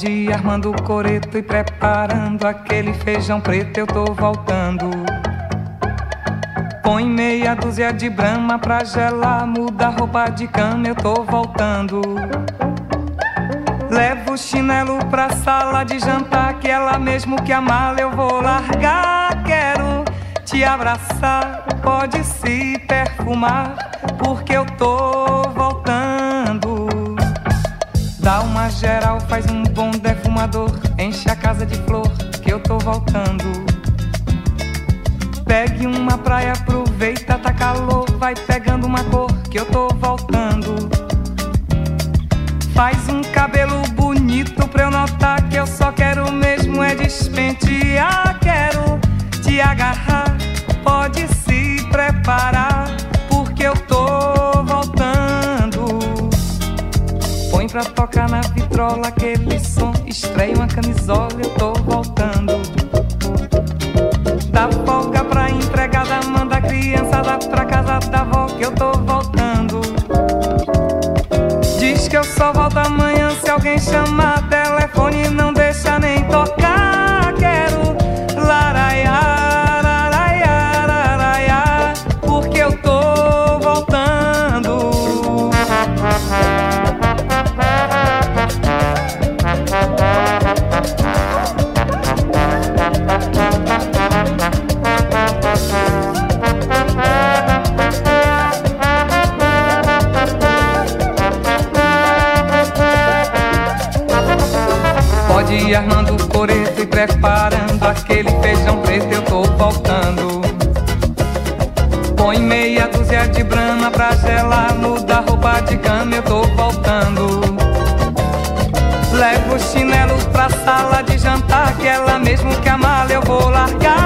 Ir armando o coreto e preparando aquele feijão preto, eu tô voltando. Põe meia dúzia de brama pra gelar, muda roupa de cama, eu tô voltando. Levo o chinelo pra sala de jantar, que ela mesmo que a mala eu vou largar. Quero te abraçar, pode se perfumar, porque eu tô voltando. Geral, faz um bom defumador, enche a casa de flor, que eu tô voltando. Pegue uma praia, aproveita, tá calor, vai pegando uma cor, que eu tô voltando. Faz um cabelo bonito pra eu notar que eu só quero mesmo é despentear. Quero te agarrar, pode se preparar, Pra tocar na vitrola aquele som, estreia uma camisola, eu tô voltando. Dá folga pra empregada, manda a criançada pra casa da avó que eu tô voltando. Diz que eu só volto amanhã se alguém chamar telefone não Armando o coreto e preparando aquele feijão preto, eu tô voltando. Põe meia dúzia de brama pra gelar, muda roupa de cama, eu tô voltando. Levo os chinelos pra sala de jantar, que ela mesmo que a mala eu vou largar.